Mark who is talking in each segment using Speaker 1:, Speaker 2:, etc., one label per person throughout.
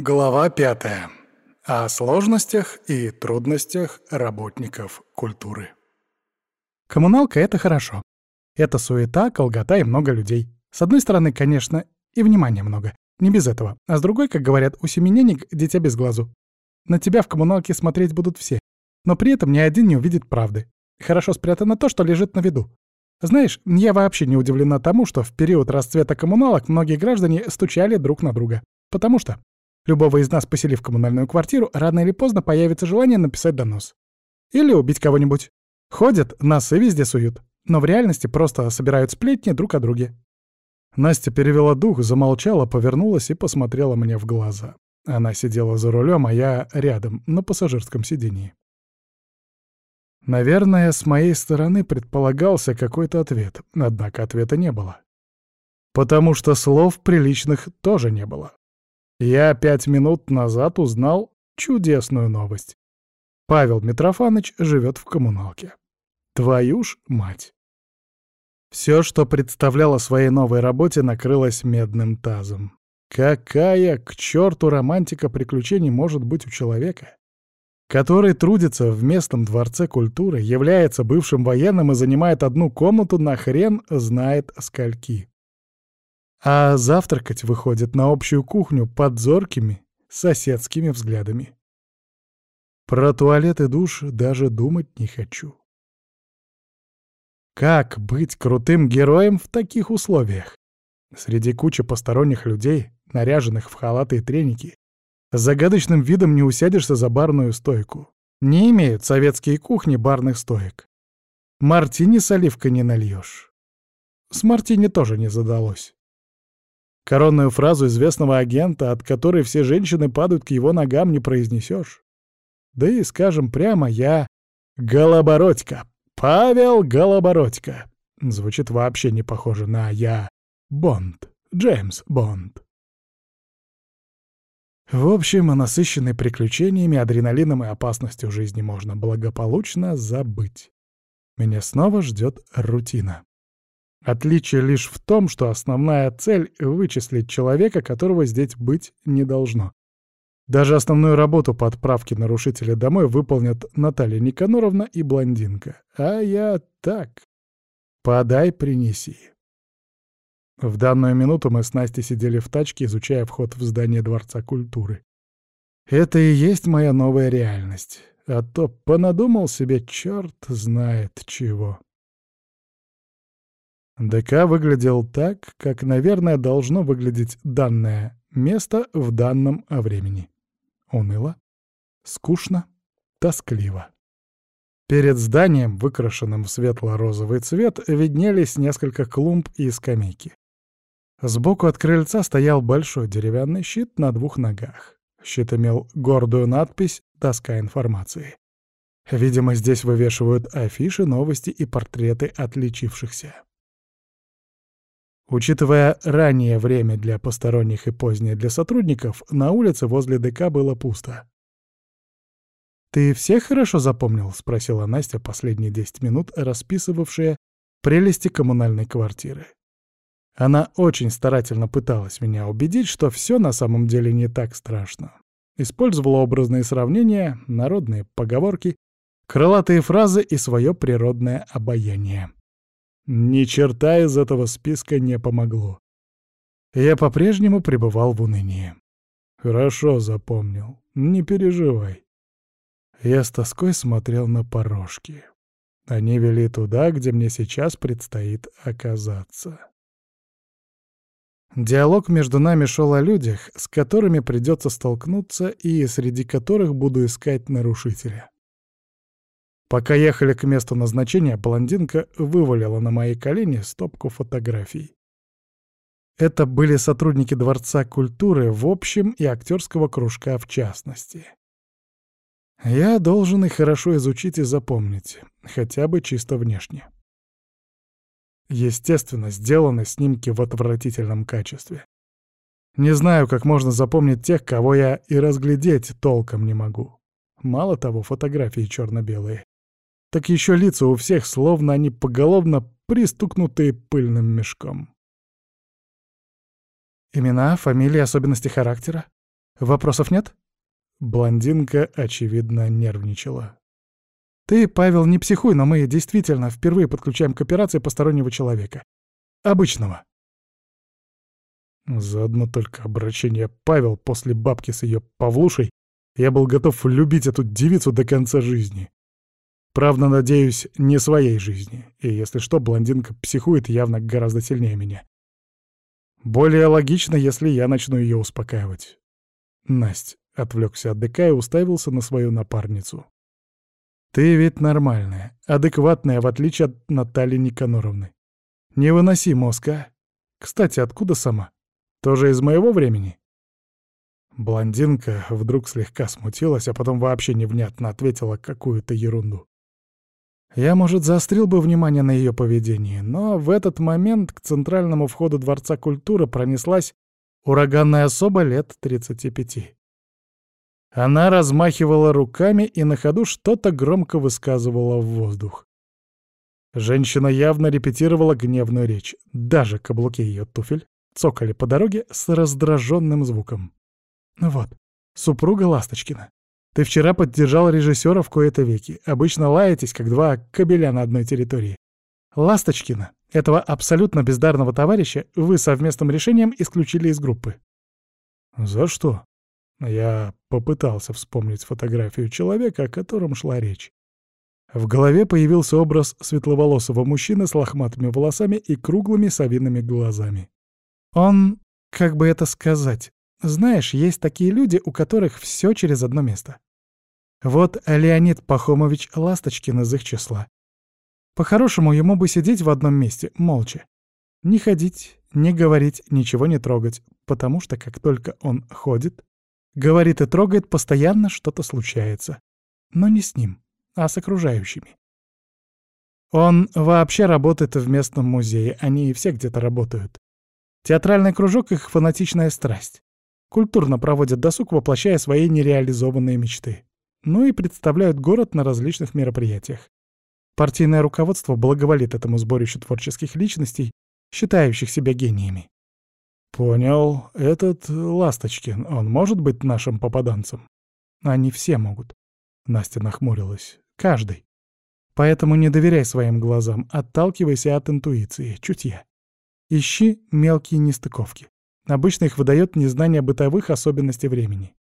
Speaker 1: Глава пятая. О сложностях и трудностях работников культуры.
Speaker 2: Коммуналка — это хорошо. Это суета, колгота и много людей. С одной стороны, конечно, и внимания много. Не без этого. А с другой, как говорят, у семененек дитя без глазу. На тебя в коммуналке смотреть будут все. Но при этом ни один не увидит правды. Хорошо спрятано то, что лежит на виду. Знаешь, я вообще не удивлена тому, что в период расцвета коммуналок многие граждане стучали друг на друга. Потому что любого из нас, поселив коммунальную квартиру, рано или поздно появится желание написать донос. Или убить кого-нибудь. Ходят, носы везде суют. Но в реальности просто собирают сплетни друг о друге.
Speaker 1: Настя перевела дух, замолчала, повернулась и посмотрела мне в глаза. Она сидела за рулем, а я рядом, на пассажирском сидении. Наверное, с моей стороны предполагался какой-то ответ, однако ответа не было. Потому что слов приличных тоже не было. Я пять минут назад узнал чудесную новость. Павел Митрофанович живет в коммуналке. Твою ж мать. Все, что представляло своей новой работе, накрылось медным тазом. Какая к черту романтика приключений может быть у человека? который трудится в местном дворце культуры, является бывшим военным и занимает одну комнату на хрен знает скольки. А завтракать выходит на общую кухню под зоркими соседскими взглядами. Про туалет и душ даже думать не хочу. Как быть крутым героем в таких условиях? Среди кучи посторонних людей, наряженных в халаты и треники, с загадочным видом не усядешься за барную стойку. Не имеют советские кухни барных стоек. Мартини с оливкой не нальешь. С мартини тоже не задалось. Коронную фразу известного агента, от которой все женщины падают к его ногам, не произнесешь. Да и, скажем прямо, я Голобородько. Павел Голобородько. Звучит вообще не похоже на «я». Бонд. Джеймс Бонд. В общем, о насыщенной приключениями, адреналином и опасностью жизни можно благополучно забыть. Меня снова ждет рутина. Отличие лишь в том, что основная цель — вычислить человека, которого здесь быть не должно. Даже основную работу по отправке нарушителя домой выполнят Наталья Никаноровна и блондинка. А я так. Подай, принеси. В данную минуту мы с Настей сидели в тачке, изучая вход в здание Дворца культуры. Это и есть моя новая реальность. А то понадумал себе черт знает чего. ДК выглядел так, как, наверное, должно выглядеть данное место в данном времени. Уныло, скучно, тоскливо. Перед зданием, выкрашенным в светло-розовый цвет, виднелись несколько клумб и скамейки. Сбоку от крыльца стоял большой деревянный щит на двух ногах. Щит имел гордую надпись «Доска информации». Видимо, здесь вывешивают афиши, новости и портреты отличившихся. Учитывая раннее время для посторонних и позднее для сотрудников, на улице возле ДК было пусто. «Ты всех хорошо запомнил?» — спросила Настя последние десять минут, расписывавшая прелести коммунальной квартиры. Она очень старательно пыталась меня убедить, что все на самом деле не так страшно. Использовала образные сравнения, народные поговорки, крылатые фразы и свое природное обаяние. Ни черта из этого списка не помогло. Я по-прежнему пребывал в унынии. Хорошо запомнил, не переживай. Я с тоской смотрел на порожки. Они вели туда, где мне сейчас предстоит оказаться. Диалог между нами шел о людях, с которыми придется столкнуться и среди которых буду искать нарушителя. Пока ехали к месту назначения, блондинка вывалила на мои колени стопку фотографий. Это были сотрудники Дворца культуры в общем и актерского кружка в частности. Я должен их хорошо изучить и запомнить, хотя бы чисто внешне. Естественно, сделаны снимки в отвратительном качестве. Не знаю, как можно запомнить тех, кого я и разглядеть толком не могу. Мало того, фотографии черно-белые. Так еще лица у всех, словно они поголовно пристукнутые пыльным мешком. Имена, фамилии, особенности характера?
Speaker 2: Вопросов нет?»
Speaker 1: Блондинка, очевидно, нервничала.
Speaker 2: «Ты, Павел, не психуй, но мы действительно впервые подключаем к операции постороннего человека. Обычного».
Speaker 1: Заодно только обращение Павел после бабки с ее Павлушей я был готов любить эту девицу до конца жизни. Правда, надеюсь, не своей жизни. И если что, блондинка психует явно гораздо сильнее меня. Более логично, если я начну ее успокаивать. Настя отвлекся от ДК и уставился на свою напарницу. «Ты ведь нормальная, адекватная, в отличие от Натальи Никаноровны. Не выноси мозг? Кстати, откуда сама? Тоже из моего времени?» Блондинка вдруг слегка смутилась, а потом вообще невнятно ответила какую-то ерунду. Я, может, заострил бы внимание на ее поведении, но в этот момент к центральному входу Дворца культуры пронеслась ураганная особа лет 35. Она размахивала руками и на ходу что-то громко высказывала в воздух. Женщина явно репетировала гневную речь. Даже каблуки ее туфель цокали по дороге с раздраженным звуком. Вот, супруга Ласточкина. Ты вчера поддержал режиссера в кои-то веки. Обычно лаетесь, как два кобеля на одной территории. Ласточкина, этого абсолютно бездарного товарища, вы совместным решением исключили из группы. За что? Я попытался вспомнить фотографию человека, о котором шла речь. В голове появился образ светловолосого мужчины с лохматыми волосами и круглыми совиными глазами. Он, как бы это сказать, знаешь, есть такие люди, у которых все через одно место. Вот Леонид Пахомович Ласточкин из их числа. По-хорошему, ему бы сидеть в одном месте, молча. Не ходить, не говорить, ничего не трогать, потому что как только он ходит, говорит и трогает, постоянно что-то случается. Но не с ним, а с окружающими. Он вообще работает в местном музее, они все где-то работают. Театральный кружок — их фанатичная страсть. Культурно проводят досуг, воплощая свои нереализованные мечты. Ну и представляют город на различных мероприятиях. Партийное руководство благоволит этому сборищу творческих личностей, считающих себя гениями. «Понял. Этот Ласточкин, он может быть нашим попаданцем?» «Они все могут». Настя нахмурилась. «Каждый. Поэтому не доверяй своим глазам, отталкивайся от интуиции, чутья. Ищи мелкие нестыковки. Обычно их выдает незнание бытовых особенностей времени.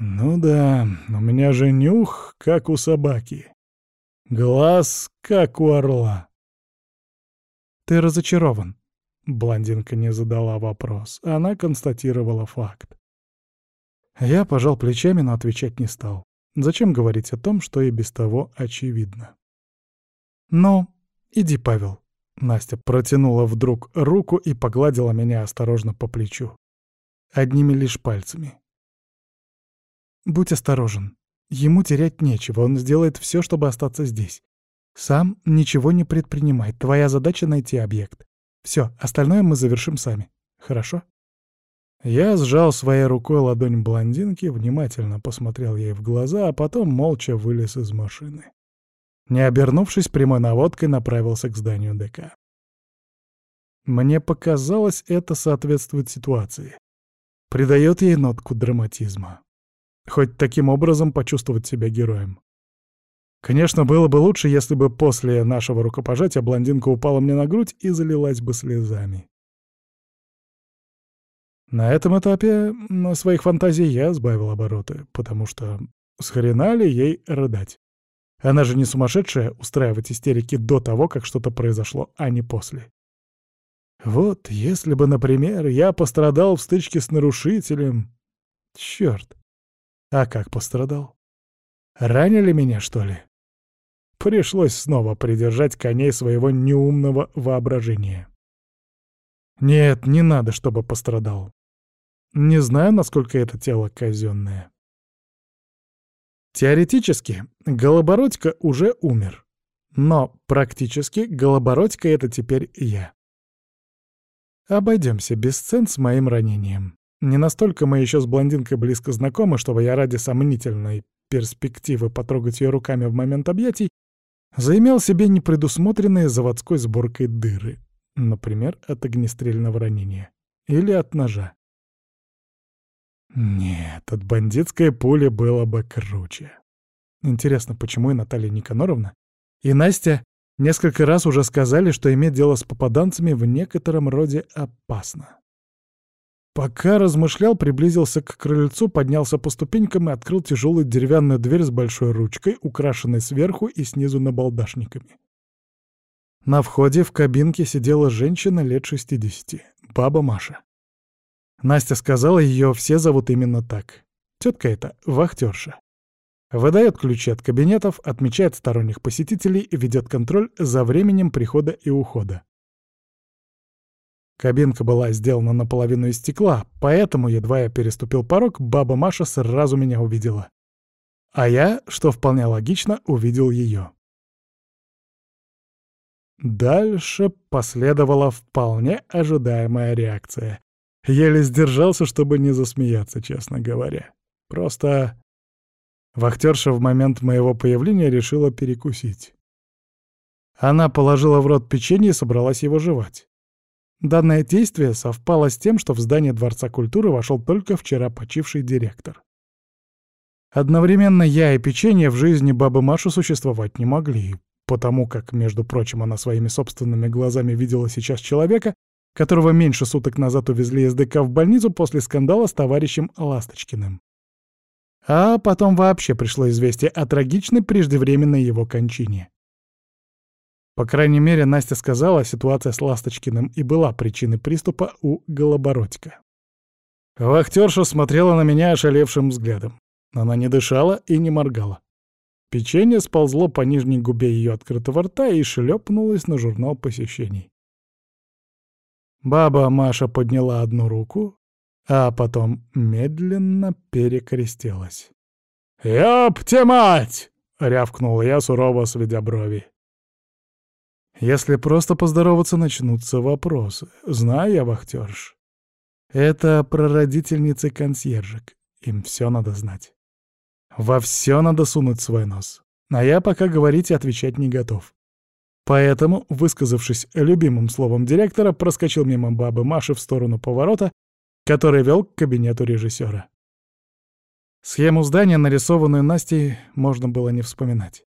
Speaker 1: «Ну да, у меня же нюх, как у собаки. Глаз, как у орла».
Speaker 2: «Ты разочарован», —
Speaker 1: блондинка не задала вопрос. Она констатировала факт. Я пожал плечами, но отвечать не стал. Зачем говорить о том, что и без того очевидно?
Speaker 2: «Ну, иди, Павел.
Speaker 1: Настя протянула вдруг руку и погладила меня осторожно по плечу. Одними лишь пальцами.
Speaker 2: «Будь осторожен. Ему терять нечего, он сделает все, чтобы остаться здесь. Сам ничего не предпринимай, твоя задача — найти объект. Все, остальное мы завершим сами. Хорошо?»
Speaker 1: Я сжал своей рукой ладонь блондинки, внимательно посмотрел ей в глаза, а потом молча вылез из машины. Не обернувшись, прямой наводкой направился к зданию ДК. Мне показалось, это соответствует ситуации. Придает ей нотку драматизма. Хоть таким образом почувствовать себя героем. Конечно, было бы лучше, если бы после нашего рукопожатия блондинка упала мне на грудь и залилась бы слезами. На этом этапе на своих фантазий я сбавил обороты, потому что с хрена ли ей рыдать? Она же не сумасшедшая устраивать истерики до того, как что-то произошло, а не после. Вот если бы, например, я пострадал в стычке с нарушителем... Чёрт. А как пострадал? Ранили меня, что ли? Пришлось снова придержать коней своего неумного воображения. Нет, не надо, чтобы пострадал. Не знаю, насколько это тело казенное. Теоретически, Голобородько уже умер. Но практически Голобородько — это теперь я. Обойдемся без сцен с моим ранением. Не настолько мы еще с блондинкой близко знакомы, чтобы я ради сомнительной перспективы потрогать ее руками в момент объятий заимел себе непредусмотренные заводской сборкой дыры. Например, от огнестрельного ранения. Или от ножа. Нет, от бандитской пули было бы круче. Интересно, почему и Наталья Никаноровна, и Настя несколько раз уже сказали, что иметь дело с попаданцами в некотором роде опасно. Пока размышлял, приблизился к крыльцу, поднялся по ступенькам и открыл тяжелую деревянную дверь с большой ручкой, украшенной сверху и снизу набалдашниками. На входе в кабинке сидела женщина лет 60, баба Маша. Настя сказала, ее все зовут именно так. Тетка эта — вахтерша. Выдает ключи от кабинетов, отмечает сторонних посетителей ведет контроль за временем прихода и ухода. Кабинка была сделана наполовину из стекла, поэтому, едва я переступил порог, баба Маша сразу меня увидела. А я, что вполне логично, увидел ее. Дальше последовала вполне ожидаемая реакция. Еле сдержался, чтобы не засмеяться, честно говоря. Просто вахтерша в момент моего появления решила перекусить. Она положила в рот печенье и собралась его жевать. Данное действие совпало с тем, что в здание Дворца культуры вошел только вчера почивший директор. Одновременно я и печенье в жизни бабы Маши существовать не могли, потому как, между прочим, она своими собственными глазами видела сейчас человека, которого меньше суток назад увезли из ДК в больницу после скандала с товарищем Ласточкиным. А потом вообще пришло известие о трагичной преждевременной его кончине. По крайней мере, Настя сказала, ситуация с Ласточкиным и была причиной приступа у Голобородька. Вахтерша смотрела на меня ошалевшим взглядом. Она не дышала и не моргала. Печенье сползло по нижней губе ее открытого рта и шлепнулось на журнал посещений. Баба Маша подняла одну руку, а потом медленно перекрестилась. «Ёпте мать!» — рявкнул я, сурово сведя брови. Если просто поздороваться, начнутся вопросы. Знаю я вахтерш. Это прародительницы консьержек. Им все надо знать. Во все надо сунуть свой нос. А я пока говорить и отвечать не готов. Поэтому, высказавшись любимым словом директора, проскочил мимо бабы Маши в сторону поворота, который вел к кабинету режиссера. Схему здания, нарисованную Настей, можно было не вспоминать.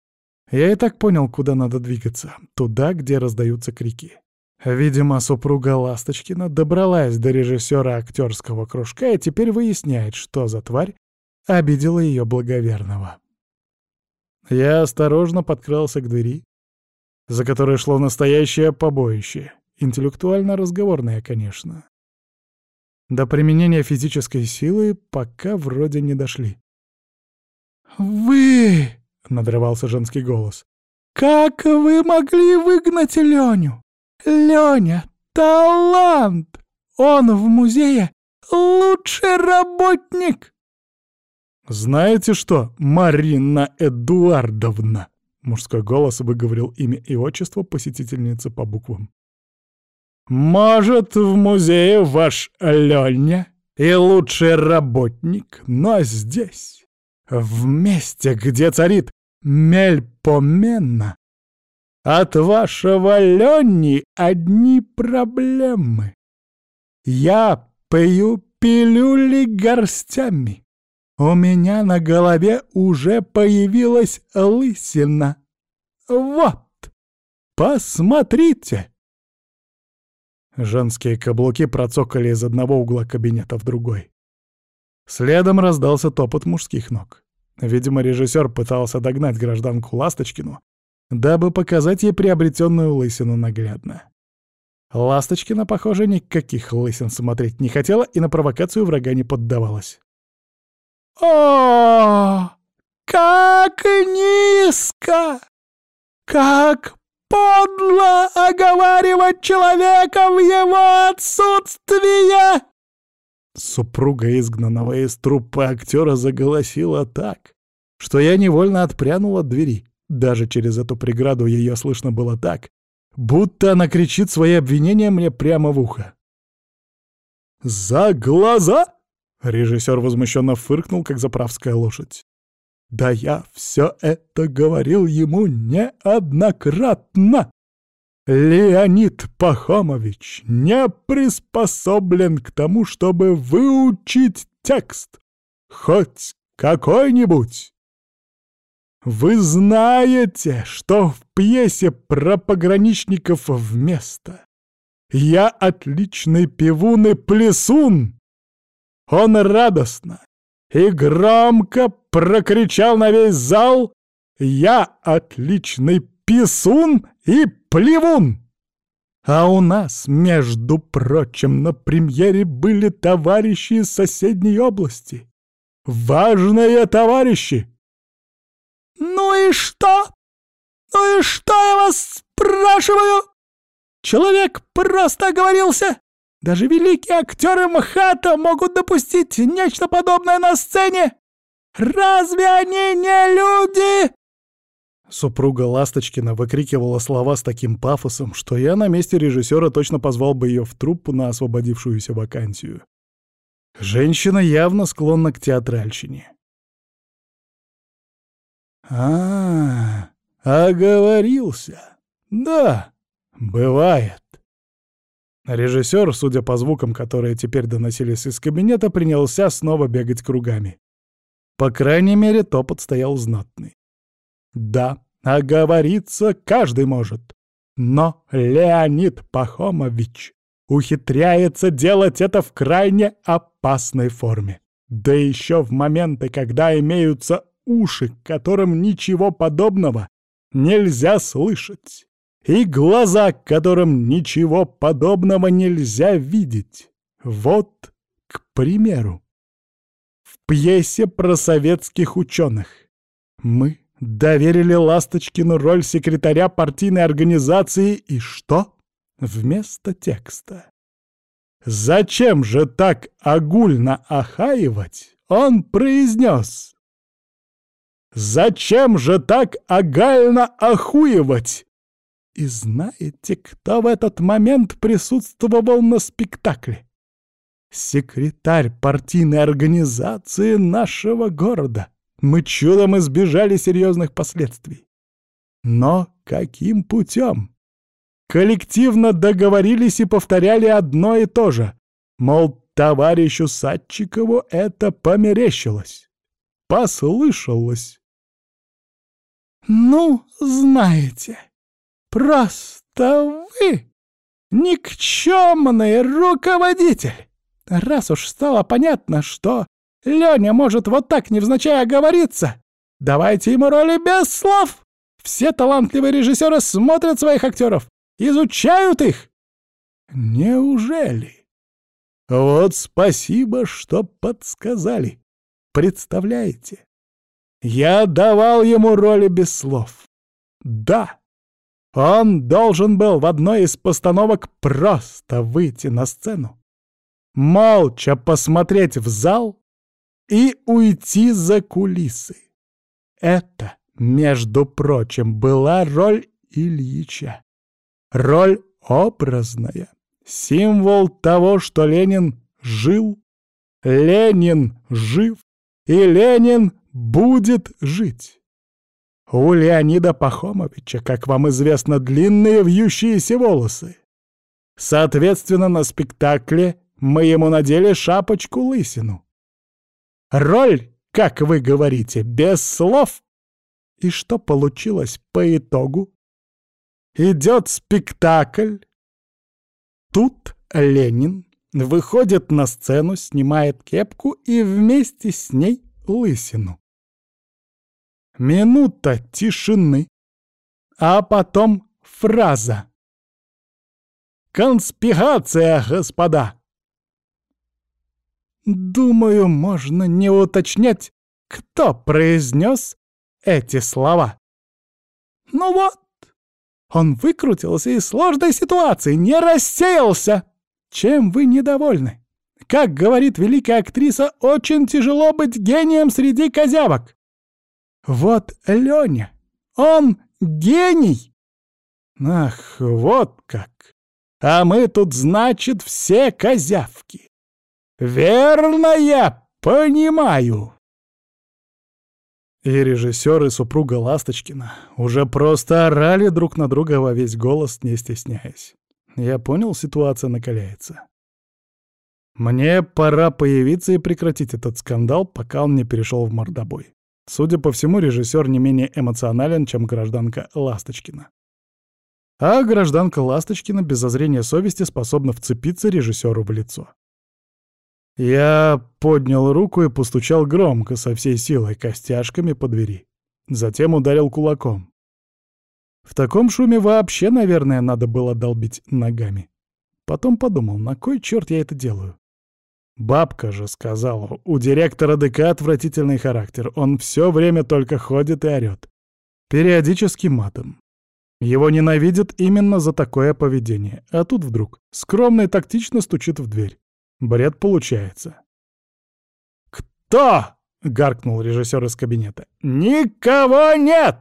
Speaker 1: Я и так понял, куда надо двигаться. Туда, где раздаются крики. Видимо, супруга Ласточкина добралась до режиссера актерского кружка и теперь выясняет, что за тварь обидела ее благоверного. Я осторожно подкрался к двери, за которой шло настоящее побоище. Интеллектуально разговорное, конечно. До применения физической силы пока вроде не дошли.
Speaker 2: «Вы!» — надрывался женский голос. «Как вы могли выгнать Леню? Леня — талант! Он в музее лучший работник!»
Speaker 1: «Знаете что, Марина Эдуардовна?» Мужской голос выговорил имя и отчество посетительницы по буквам. «Может, в музее ваш Леня и лучший работник, но здесь, в месте, где царит Мельпомена, от вашего Лени одни проблемы. Я пью пилюли горстями. У меня на голове уже появилась лысина. Вот, посмотрите!» Женские каблуки процокали из одного угла кабинета в другой. Следом раздался топот мужских ног. Видимо, режиссер пытался догнать гражданку Ласточкину, дабы показать ей приобретенную лысину наглядно. Ласточкина, похоже, никаких лысин смотреть не хотела и на провокацию врага не поддавалась.
Speaker 2: О, как низко! Как подло оговаривать человека в его отсутствие!»
Speaker 1: Супруга изгнанного из труппы актера заголосила так, что я невольно отпрянул от двери. Даже через эту преграду ее слышно было так, будто она кричит свои обвинения мне прямо в ухо. «За глаза!» Режиссер возмущенно фыркнул, как заправская лошадь. «Да я все это говорил ему неоднократно! Леонид Пахомович не приспособлен к тому, чтобы выучить текст. Хоть какой-нибудь. Вы знаете, что в пьесе про пограничников вместо «Я отличный пивун и плесун» он радостно и громко прокричал на весь зал «Я отличный писун и плевун!» А у нас, между прочим, на премьере были товарищи из соседней области. Важные товарищи! «Ну и что? Ну и что я вас спрашиваю?» Человек просто оговорился. Даже великие актеры МХАТа могут допустить нечто подобное на сцене. Разве они не люди? Супруга Ласточкина выкрикивала слова с таким пафосом, что я на месте режиссера точно позвал бы ее в труппу на освободившуюся вакансию. Женщина явно склонна к театральщине. А, -а, оговорился. Да, бывает. Режиссер, судя по звукам, которые теперь доносились из кабинета, принялся снова бегать кругами. По крайней мере, топот стоял знатный. Да, оговориться каждый может. Но Леонид Пахомович ухитряется делать это в крайне опасной форме. Да еще в моменты, когда имеются уши, которым ничего подобного нельзя слышать, и глаза, которым ничего подобного нельзя видеть. Вот, к примеру, в пьесе про советских ученых мы доверили Ласточкину роль секретаря партийной организации и что? Вместо текста. Зачем же так огульно охаивать? Он произнес. Зачем же так огально охуевать? И знаете, кто в этот момент присутствовал на спектакле? Секретарь партийной организации нашего города. Мы чудом избежали серьезных последствий. Но каким путем? Коллективно договорились и повторяли одно и то же. Мол, товарищу Садчикову это померещилось. Послышалось. «Ну, знаете, просто вы никчемный руководитель. Раз уж стало понятно, что Леня может вот так невзначай оговориться. Давайте ему роли без слов. Все талантливые режиссеры смотрят своих актеров, изучают их. Неужели? Вот спасибо, что подсказали. Представляете? Я давал ему роли без слов. Да, он должен был в одной из постановок просто выйти на сцену, молча посмотреть в зал и уйти за кулисы. Это, между прочим, была роль Ильича. Роль образная, символ того, что Ленин жил, Ленин жив, и Ленин будет жить. У Леонида Пахомовича, как вам известно, длинные вьющиеся волосы. Соответственно, на спектакле мы ему надели шапочку-лысину. Роль, как вы говорите, без слов. И что получилось по итогу? Идет спектакль. Тут Ленин выходит на сцену, снимает кепку и вместе с ней лысину. Минута тишины, а потом фраза. «Конспирация, господа!» Думаю, можно не уточнять, кто произнес эти слова. Ну вот, он выкрутился из сложной ситуации, не рассеялся. Чем вы недовольны? Как говорит великая актриса, очень тяжело быть гением среди козявок. Вот Леня, он гений. Ах, вот как. А мы тут, значит, все козявки. «Верно я понимаю!» И режиссер, и супруга Ласточкина уже просто орали друг на друга во весь голос, не стесняясь. Я понял, ситуация накаляется. Мне пора появиться и прекратить этот скандал, пока он не перешел в мордобой. Судя по всему, режиссер не менее эмоционален, чем гражданка Ласточкина. А гражданка Ласточкина без зазрения совести способна вцепиться режиссеру в лицо. Я поднял руку и постучал громко, со всей силой, костяшками по двери. Затем ударил кулаком. В таком шуме вообще, наверное, надо было долбить ногами. Потом подумал, на кой черт я это делаю? Бабка же сказала, у директора ДК отвратительный характер, он все время только ходит и орёт. Периодически матом. Его ненавидят именно за такое поведение, а тут вдруг скромно и тактично стучит в дверь. Бред получается. «Кто?» — гаркнул режиссер из кабинета. «Никого нет!»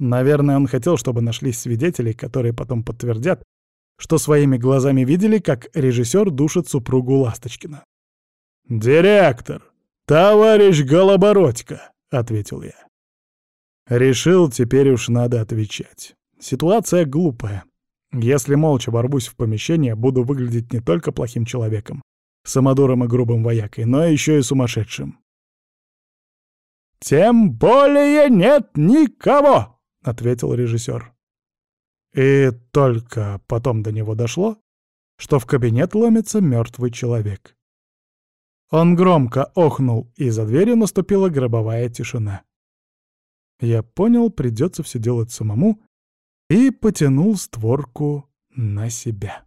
Speaker 1: Наверное, он хотел, чтобы нашлись свидетели, которые потом подтвердят, что своими глазами видели, как режиссер душит супругу Ласточкина. «Директор! Товарищ Голобородько!» — ответил я. Решил, теперь уж надо отвечать. Ситуация глупая. Если молча ворвусь в помещение, буду выглядеть не только плохим человеком, самодуром и грубым воякой, но еще и сумасшедшим. «Тем более нет никого!» — ответил режиссер. И только потом до него дошло, что в кабинет ломится мертвый человек. Он громко охнул, и за дверью наступила гробовая тишина. Я понял, придется все делать самому, и потянул створку на себя.